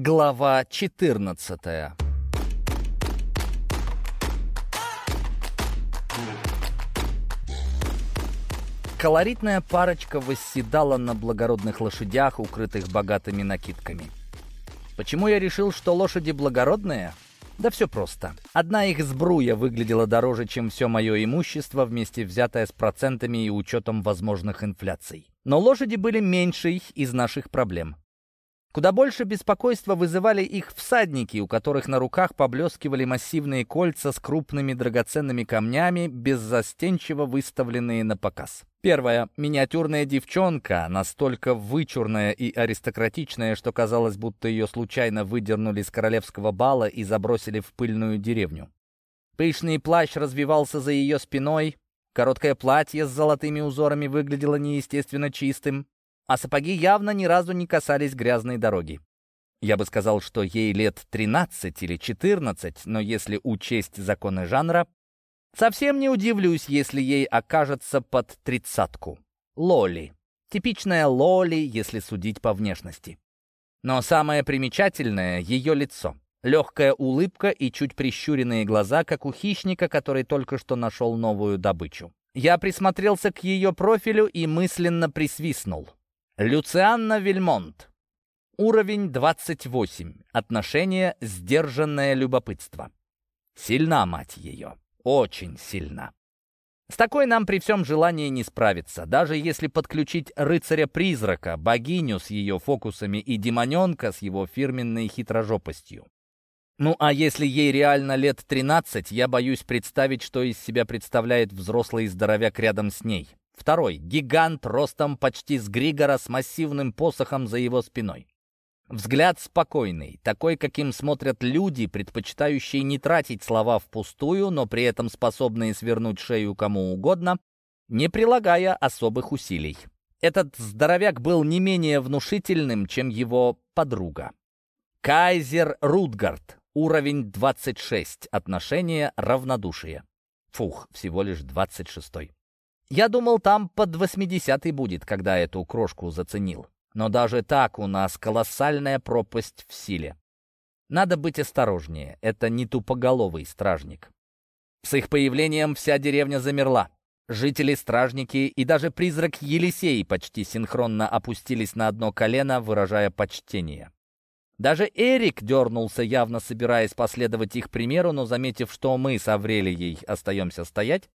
Глава 14 Колоритная парочка восседала на благородных лошадях, укрытых богатыми накидками. Почему я решил, что лошади благородные? Да все просто. Одна их сбруя выглядела дороже, чем все мое имущество, вместе взятое с процентами и учетом возможных инфляций. Но лошади были меньшей из наших проблем. Куда больше беспокойства вызывали их всадники, у которых на руках поблескивали массивные кольца с крупными драгоценными камнями, беззастенчиво выставленные на показ. Первая — миниатюрная девчонка, настолько вычурная и аристократичная, что казалось, будто ее случайно выдернули с королевского бала и забросили в пыльную деревню. Пышный плащ развивался за ее спиной, короткое платье с золотыми узорами выглядело неестественно чистым, а сапоги явно ни разу не касались грязной дороги. Я бы сказал, что ей лет 13 или 14, но если учесть законы жанра, совсем не удивлюсь, если ей окажется под тридцатку. Лоли. Типичная Лоли, если судить по внешности. Но самое примечательное — ее лицо. Легкая улыбка и чуть прищуренные глаза, как у хищника, который только что нашел новую добычу. Я присмотрелся к ее профилю и мысленно присвистнул. Люцианна Вильмонт. Уровень 28. Отношение «Сдержанное любопытство». Сильна мать ее. Очень сильна. С такой нам при всем желании не справиться, даже если подключить рыцаря-призрака, богиню с ее фокусами и демоненка с его фирменной хитрожопостью. Ну а если ей реально лет 13, я боюсь представить, что из себя представляет взрослый здоровяк рядом с ней. Второй — гигант ростом почти с Григора с массивным посохом за его спиной. Взгляд спокойный, такой, каким смотрят люди, предпочитающие не тратить слова впустую, но при этом способные свернуть шею кому угодно, не прилагая особых усилий. Этот здоровяк был не менее внушительным, чем его подруга. Кайзер Рутгард, уровень 26, отношение равнодушие. Фух, всего лишь 26-й. Я думал, там под 80 будет, когда эту крошку заценил. Но даже так у нас колоссальная пропасть в силе. Надо быть осторожнее, это не тупоголовый стражник. С их появлением вся деревня замерла. Жители, стражники и даже призрак Елисей почти синхронно опустились на одно колено, выражая почтение. Даже Эрик дернулся, явно собираясь последовать их примеру, но, заметив, что мы с Аврелией остаемся стоять,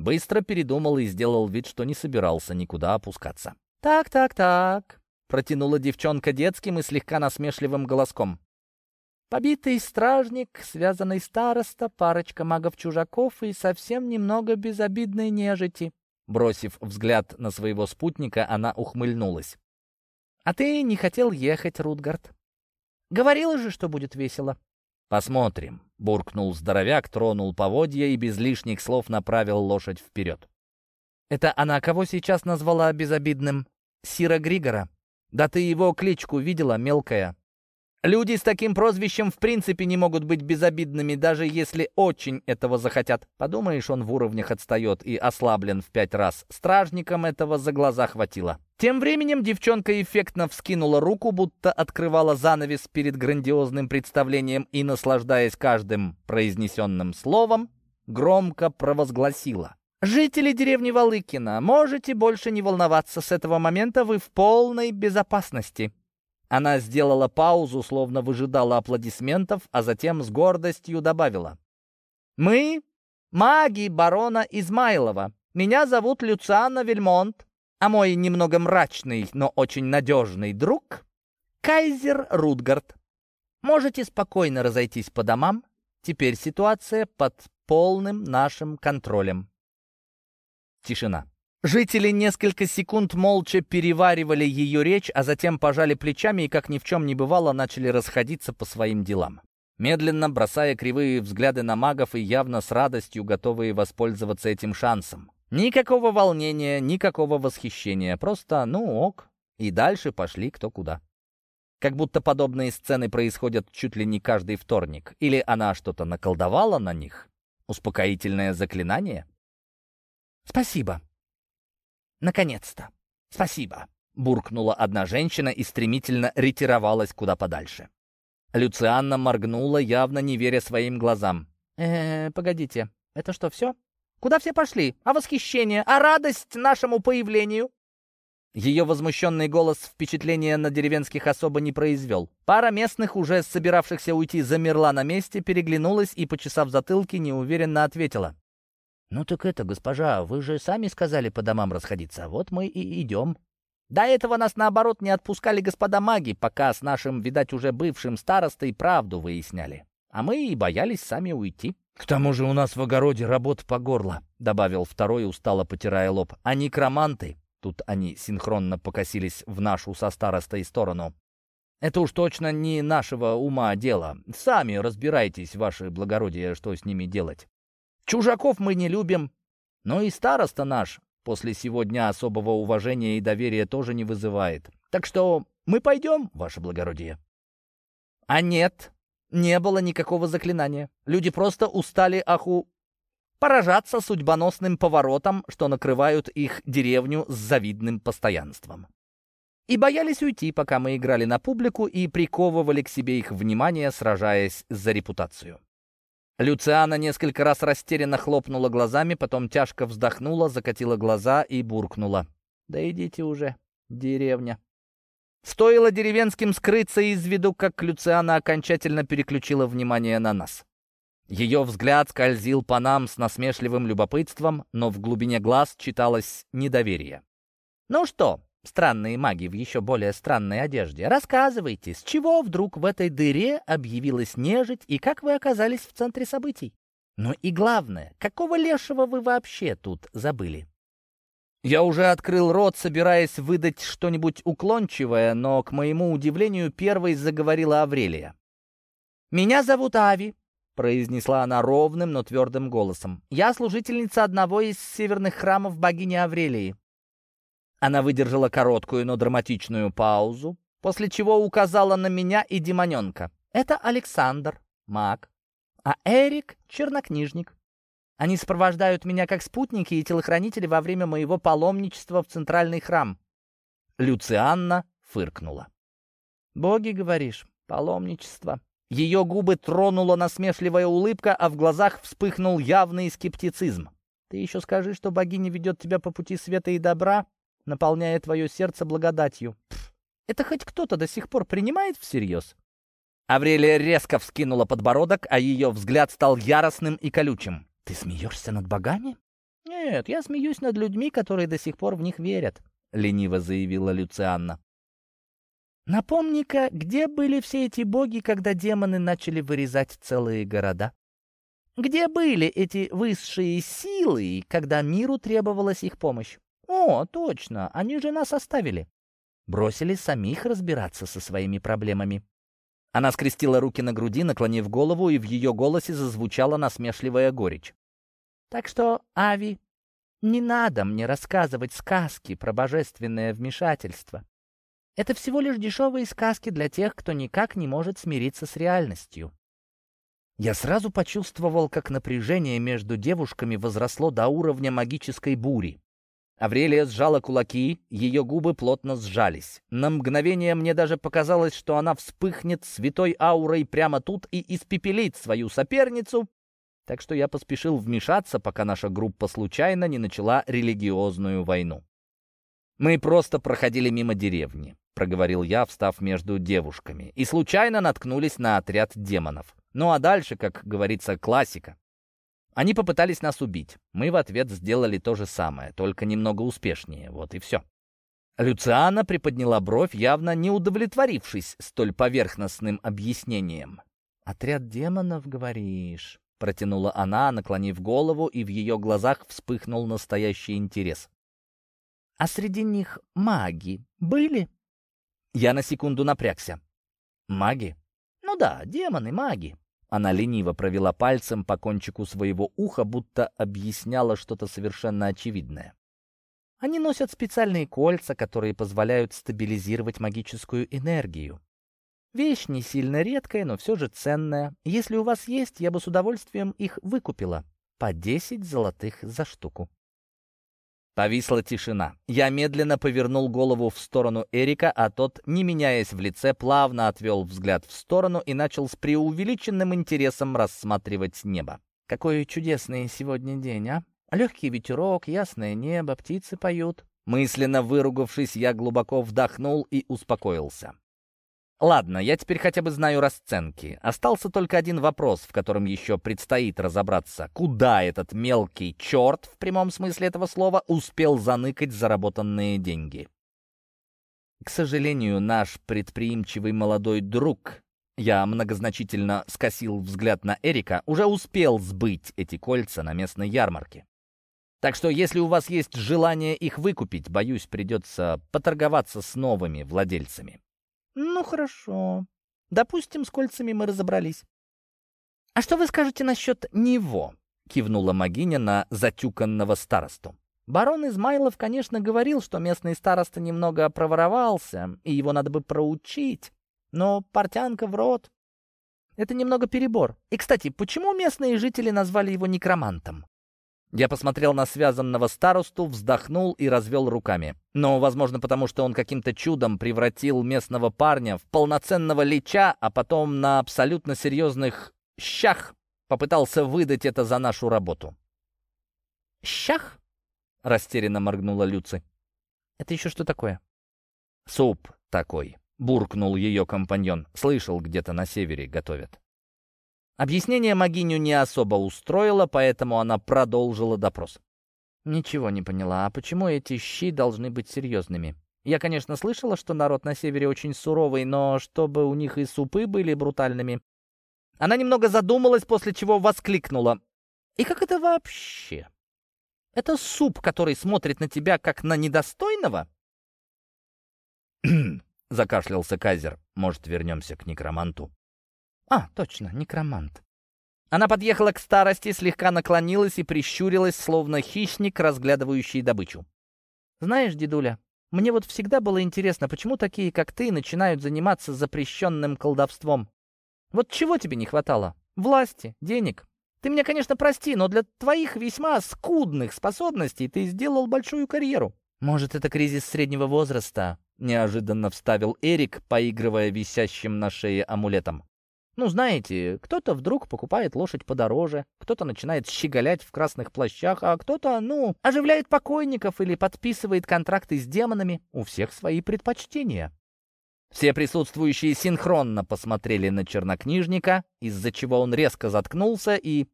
Быстро передумал и сделал вид, что не собирался никуда опускаться. «Так, так, так», — протянула девчонка детским и слегка насмешливым голоском. «Побитый стражник, связанный староста, парочка магов-чужаков и совсем немного безобидной нежити». Бросив взгляд на своего спутника, она ухмыльнулась. «А ты не хотел ехать, Рутгард? Говорила же, что будет весело». «Посмотрим», — буркнул здоровяк, тронул поводья и без лишних слов направил лошадь вперед. «Это она кого сейчас назвала безобидным? Сира Григора? Да ты его кличку видела, мелкая?» Люди с таким прозвищем в принципе не могут быть безобидными, даже если очень этого захотят. Подумаешь, он в уровнях отстает и ослаблен в пять раз. Стражникам этого за глаза хватило. Тем временем девчонка эффектно вскинула руку, будто открывала занавес перед грандиозным представлением и, наслаждаясь каждым произнесенным словом, громко провозгласила. «Жители деревни Валыкина, можете больше не волноваться, с этого момента вы в полной безопасности». Она сделала паузу, словно выжидала аплодисментов, а затем с гордостью добавила. «Мы — маги барона Измайлова. Меня зовут Люциана Вельмонт, а мой немного мрачный, но очень надежный друг — Кайзер Рутгард. Можете спокойно разойтись по домам. Теперь ситуация под полным нашим контролем». Тишина. Жители несколько секунд молча переваривали ее речь, а затем пожали плечами и, как ни в чем не бывало, начали расходиться по своим делам. Медленно бросая кривые взгляды на магов и явно с радостью готовые воспользоваться этим шансом. Никакого волнения, никакого восхищения, просто «ну ок», и дальше пошли кто куда. Как будто подобные сцены происходят чуть ли не каждый вторник. Или она что-то наколдовала на них? Успокоительное заклинание? «Спасибо», «Наконец-то! Спасибо!» — буркнула одна женщина и стремительно ретировалась куда подальше. Люцианна моргнула, явно не веря своим глазам. «Э, погодите, это что, все? Куда все пошли? А восхищение? А радость нашему появлению?» Ее возмущенный голос впечатления на деревенских особо не произвел. Пара местных, уже собиравшихся уйти, замерла на месте, переглянулась и, почесав затылки, неуверенно ответила. «Ну так это, госпожа, вы же сами сказали по домам расходиться, вот мы и идем». До этого нас, наоборот, не отпускали господа маги, пока с нашим, видать, уже бывшим старостой правду выясняли. А мы и боялись сами уйти. «К тому же у нас в огороде работа по горло», — добавил второй, устало потирая лоб. «А некроманты Тут они синхронно покосились в нашу со старостой сторону. «Это уж точно не нашего ума дело. Сами разбирайтесь, ваше благородие, что с ними делать. Чужаков мы не любим, но и староста наш после сегодня особого уважения и доверия тоже не вызывает. Так что мы пойдем, ваше благородие». А нет, не было никакого заклинания. Люди просто устали аху поражаться судьбоносным поворотом, что накрывают их деревню с завидным постоянством. И боялись уйти, пока мы играли на публику и приковывали к себе их внимание, сражаясь за репутацию. Люциана несколько раз растерянно хлопнула глазами, потом тяжко вздохнула, закатила глаза и буркнула. «Да идите уже, деревня». Стоило деревенским скрыться из виду, как Люциана окончательно переключила внимание на нас. Ее взгляд скользил по нам с насмешливым любопытством, но в глубине глаз читалось недоверие. «Ну что, странные маги в еще более странной одежде, рассказывайте, с чего вдруг в этой дыре объявилась нежить и как вы оказались в центре событий? Ну и главное, какого лешего вы вообще тут забыли?» Я уже открыл рот, собираясь выдать что-нибудь уклончивое, но, к моему удивлению, первой заговорила Аврелия. «Меня зовут Ави, произнесла она ровным, но твердым голосом. «Я служительница одного из северных храмов богини Аврелии». Она выдержала короткую, но драматичную паузу, после чего указала на меня и демоненка. «Это Александр, маг, а Эрик — чернокнижник. Они сопровождают меня как спутники и телохранители во время моего паломничества в центральный храм». Люцианна фыркнула. «Боги, говоришь, паломничество. Ее губы тронула насмешливая улыбка, а в глазах вспыхнул явный скептицизм. «Ты еще скажи, что богиня ведет тебя по пути света и добра, наполняя твое сердце благодатью. Пф, это хоть кто-то до сих пор принимает всерьез?» Аврелия резко вскинула подбородок, а ее взгляд стал яростным и колючим. «Ты смеешься над богами?» «Нет, я смеюсь над людьми, которые до сих пор в них верят», — лениво заявила Люцианна. Напомни-ка, где были все эти боги, когда демоны начали вырезать целые города? Где были эти высшие силы, когда миру требовалась их помощь? О, точно, они же нас оставили. Бросили самих разбираться со своими проблемами. Она скрестила руки на груди, наклонив голову, и в ее голосе зазвучала насмешливая горечь. Так что, Ави, не надо мне рассказывать сказки про божественное вмешательство. Это всего лишь дешевые сказки для тех, кто никак не может смириться с реальностью. Я сразу почувствовал, как напряжение между девушками возросло до уровня магической бури. Аврелия сжала кулаки, ее губы плотно сжались. На мгновение мне даже показалось, что она вспыхнет святой аурой прямо тут и испепелит свою соперницу, так что я поспешил вмешаться, пока наша группа случайно не начала религиозную войну. Мы просто проходили мимо деревни. — проговорил я, встав между девушками, и случайно наткнулись на отряд демонов. Ну а дальше, как говорится, классика. Они попытались нас убить. Мы в ответ сделали то же самое, только немного успешнее. Вот и все. Люциана приподняла бровь, явно не удовлетворившись столь поверхностным объяснением. «Отряд демонов, говоришь?» — протянула она, наклонив голову, и в ее глазах вспыхнул настоящий интерес. «А среди них маги были?» Я на секунду напрягся. «Маги?» «Ну да, демоны, маги». Она лениво провела пальцем по кончику своего уха, будто объясняла что-то совершенно очевидное. Они носят специальные кольца, которые позволяют стабилизировать магическую энергию. Вещь не сильно редкая, но все же ценная. Если у вас есть, я бы с удовольствием их выкупила. По десять золотых за штуку. Повисла тишина. Я медленно повернул голову в сторону Эрика, а тот, не меняясь в лице, плавно отвел взгляд в сторону и начал с преувеличенным интересом рассматривать небо. «Какой чудесный сегодня день, а? Легкий ветерок, ясное небо, птицы поют». Мысленно выругавшись, я глубоко вдохнул и успокоился. Ладно, я теперь хотя бы знаю расценки. Остался только один вопрос, в котором еще предстоит разобраться. Куда этот мелкий черт, в прямом смысле этого слова, успел заныкать заработанные деньги? К сожалению, наш предприимчивый молодой друг, я многозначительно скосил взгляд на Эрика, уже успел сбыть эти кольца на местной ярмарке. Так что, если у вас есть желание их выкупить, боюсь, придется поторговаться с новыми владельцами. «Ну, хорошо. Допустим, с кольцами мы разобрались». «А что вы скажете насчет него?» — кивнула Магиня на затюканного старосту. Барон Измайлов, конечно, говорил, что местный староста немного проворовался, и его надо бы проучить, но портянка в рот — это немного перебор. И, кстати, почему местные жители назвали его некромантом? Я посмотрел на связанного старосту, вздохнул и развел руками. Но, возможно, потому что он каким-то чудом превратил местного парня в полноценного лича, а потом на абсолютно серьезных щах попытался выдать это за нашу работу. «Щах?» — растерянно моргнула Люци. «Это еще что такое?» «Суп такой», — буркнул ее компаньон. «Слышал, где-то на севере готовят». Объяснение Магиню не особо устроило, поэтому она продолжила допрос. «Ничего не поняла. А почему эти щи должны быть серьезными? Я, конечно, слышала, что народ на севере очень суровый, но чтобы у них и супы были брутальными...» Она немного задумалась, после чего воскликнула. «И как это вообще? Это суп, который смотрит на тебя как на недостойного?» закашлялся Кайзер. «Может, вернемся к некроманту?» А, точно, некромант. Она подъехала к старости, слегка наклонилась и прищурилась, словно хищник, разглядывающий добычу. «Знаешь, дедуля, мне вот всегда было интересно, почему такие, как ты, начинают заниматься запрещенным колдовством. Вот чего тебе не хватало? Власти, денег. Ты меня, конечно, прости, но для твоих весьма скудных способностей ты сделал большую карьеру. Может, это кризис среднего возраста?» — неожиданно вставил Эрик, поигрывая висящим на шее амулетом. Ну, знаете, кто-то вдруг покупает лошадь подороже, кто-то начинает щеголять в красных плащах, а кто-то, ну, оживляет покойников или подписывает контракты с демонами. У всех свои предпочтения. Все присутствующие синхронно посмотрели на чернокнижника, из-за чего он резко заткнулся и,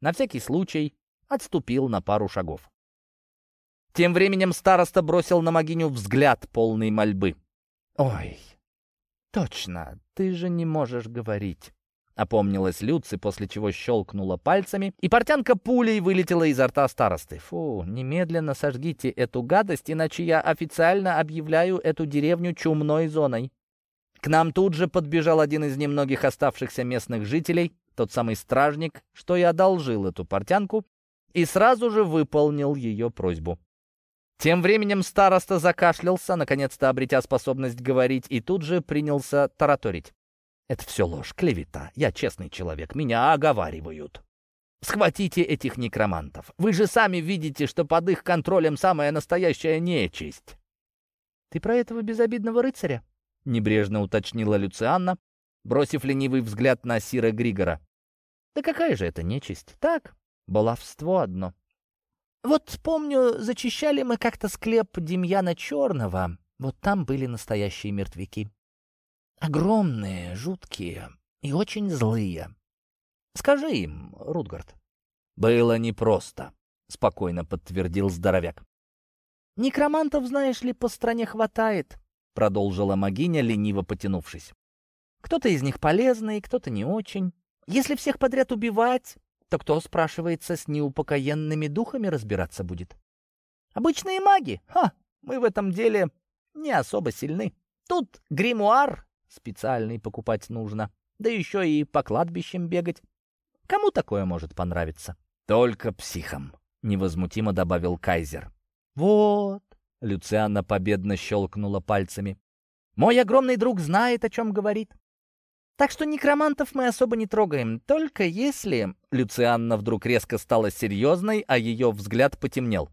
на всякий случай, отступил на пару шагов. Тем временем староста бросил на Магиню взгляд полный мольбы. «Ой, точно, ты же не можешь говорить». Опомнилась Люци, после чего щелкнула пальцами, и портянка пулей вылетела изо рта старосты. «Фу, немедленно сожгите эту гадость, иначе я официально объявляю эту деревню чумной зоной». К нам тут же подбежал один из немногих оставшихся местных жителей, тот самый стражник, что и одолжил эту портянку, и сразу же выполнил ее просьбу. Тем временем староста закашлялся, наконец-то обретя способность говорить, и тут же принялся тараторить. «Это все ложь, клевета. Я честный человек, меня оговаривают. Схватите этих некромантов. Вы же сами видите, что под их контролем самая настоящая нечисть». «Ты про этого безобидного рыцаря?» — небрежно уточнила Люцианна, бросив ленивый взгляд на Сира Григора. «Да какая же это нечисть? Так, баловство одно». Вот помню, зачищали мы как-то склеп Демьяна Черного. Вот там были настоящие мертвяки. Огромные, жуткие и очень злые. Скажи им, Рутгард. Было непросто, спокойно подтвердил здоровяк. Некромантов, знаешь ли, по стране хватает, продолжила Магиня, лениво потянувшись. Кто-то из них полезный, кто-то не очень. Если всех подряд убивать, то кто, спрашивается, с неупокоенными духами разбираться будет? Обычные маги? Ха, мы в этом деле не особо сильны. Тут гримуар специальный покупать нужно, да еще и по кладбищам бегать. Кому такое может понравиться? Только психам, невозмутимо добавил Кайзер. Вот, Люциана победно щелкнула пальцами. Мой огромный друг знает, о чем говорит. Так что некромантов мы особо не трогаем, только если...» Люцианна вдруг резко стала серьезной, а ее взгляд потемнел.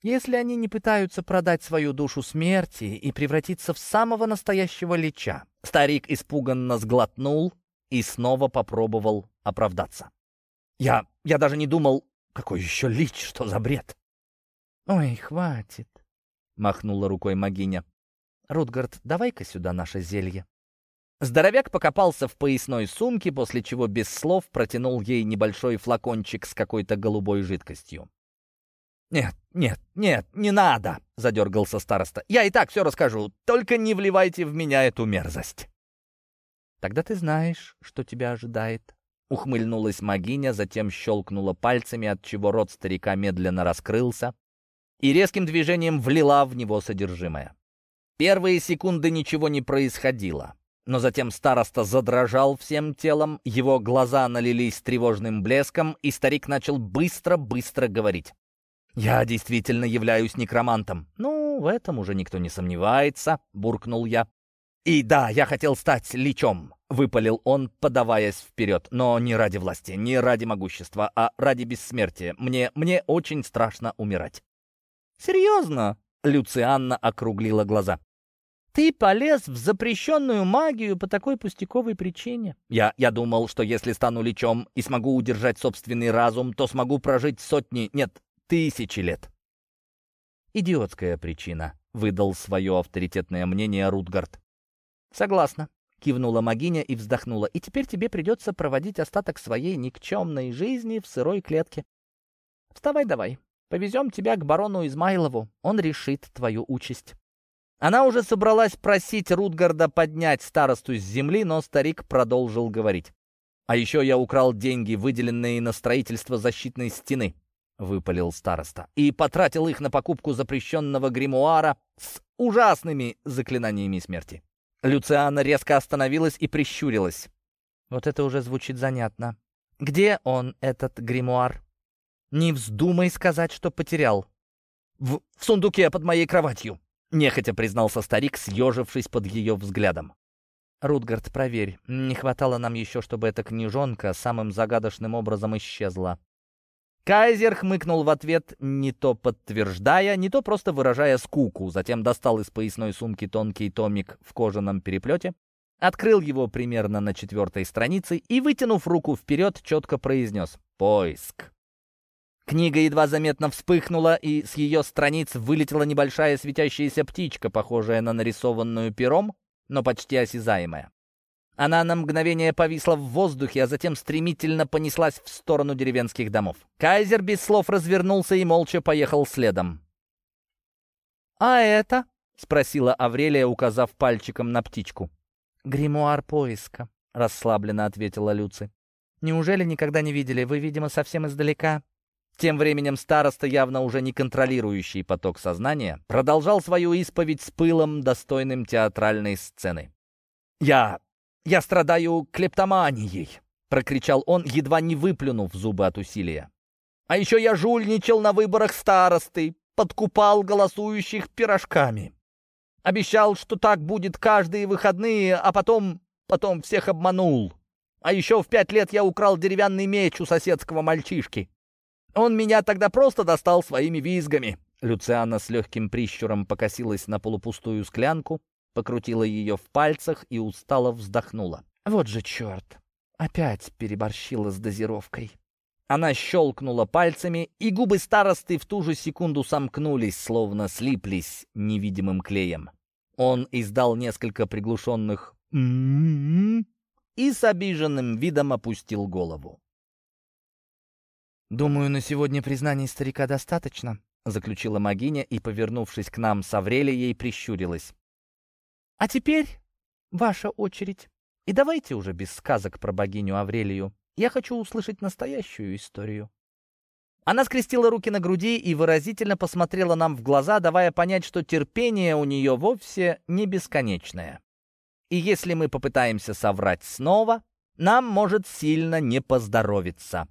если они не пытаются продать свою душу смерти и превратиться в самого настоящего лича. Старик испуганно сглотнул и снова попробовал оправдаться. Я, я даже не думал, какой еще лич, что за бред? Ой, хватит, махнула рукой Магиня. Рутгард, давай-ка сюда наше зелье. Здоровяк покопался в поясной сумке, после чего без слов протянул ей небольшой флакончик с какой-то голубой жидкостью. «Нет, нет, нет, не надо!» — задергался староста. «Я и так все расскажу, только не вливайте в меня эту мерзость!» «Тогда ты знаешь, что тебя ожидает», — ухмыльнулась магиня, затем щелкнула пальцами, отчего рот старика медленно раскрылся, и резким движением влила в него содержимое. Первые секунды ничего не происходило. Но затем староста задрожал всем телом, его глаза налились тревожным блеском, и старик начал быстро-быстро говорить. «Я действительно являюсь некромантом». «Ну, в этом уже никто не сомневается», — буркнул я. «И да, я хотел стать личом», — выпалил он, подаваясь вперед. «Но не ради власти, не ради могущества, а ради бессмертия. Мне, мне очень страшно умирать». «Серьезно?» — Люцианна округлила глаза. Ты полез в запрещенную магию по такой пустяковой причине. Я, я думал, что если стану лечом и смогу удержать собственный разум, то смогу прожить сотни, нет, тысячи лет. Идиотская причина, выдал свое авторитетное мнение Рутгард. Согласна, кивнула магиня и вздохнула. И теперь тебе придется проводить остаток своей никчемной жизни в сырой клетке. Вставай давай, повезем тебя к барону Измайлову, он решит твою участь. Она уже собралась просить Рутгарда поднять старосту с земли, но старик продолжил говорить. «А еще я украл деньги, выделенные на строительство защитной стены», — выпалил староста, «и потратил их на покупку запрещенного гримуара с ужасными заклинаниями смерти». Люциана резко остановилась и прищурилась. «Вот это уже звучит занятно. Где он, этот гримуар?» «Не вздумай сказать, что потерял». «В, в сундуке под моей кроватью», Нехотя признался старик, съежившись под ее взглядом. «Рутгард, проверь, не хватало нам еще, чтобы эта книжонка самым загадочным образом исчезла». Кайзер хмыкнул в ответ, не то подтверждая, не то просто выражая скуку, затем достал из поясной сумки тонкий томик в кожаном переплете, открыл его примерно на четвертой странице и, вытянув руку вперед, четко произнес «Поиск». Книга едва заметно вспыхнула, и с ее страниц вылетела небольшая светящаяся птичка, похожая на нарисованную пером, но почти осязаемая. Она на мгновение повисла в воздухе, а затем стремительно понеслась в сторону деревенских домов. Кайзер без слов развернулся и молча поехал следом. «А это?» — спросила Аврелия, указав пальчиком на птичку. «Гримуар поиска», — расслабленно ответила Люци. «Неужели никогда не видели? Вы, видимо, совсем издалека». Тем временем староста, явно уже не контролирующий поток сознания, продолжал свою исповедь с пылом, достойным театральной сцены. «Я... я страдаю клептоманией!» — прокричал он, едва не выплюнув зубы от усилия. «А еще я жульничал на выборах старосты, подкупал голосующих пирожками. Обещал, что так будет каждые выходные, а потом... потом всех обманул. А еще в пять лет я украл деревянный меч у соседского мальчишки. Он меня тогда просто достал своими визгами». Люциана с легким прищуром покосилась на полупустую склянку, покрутила ее в пальцах и устало вздохнула. «Вот же черт! Опять переборщила с дозировкой». Она щелкнула пальцами, и губы старосты в ту же секунду сомкнулись, словно слиплись невидимым клеем. Он издал несколько приглушенных «м-м-м» и с обиженным видом опустил голову. «Думаю, на сегодня признаний старика достаточно», — заключила Магиня и, повернувшись к нам с Аврелией, прищурилась. «А теперь ваша очередь. И давайте уже без сказок про богиню Аврелию. Я хочу услышать настоящую историю». Она скрестила руки на груди и выразительно посмотрела нам в глаза, давая понять, что терпение у нее вовсе не бесконечное. И если мы попытаемся соврать снова, нам может сильно не поздоровиться.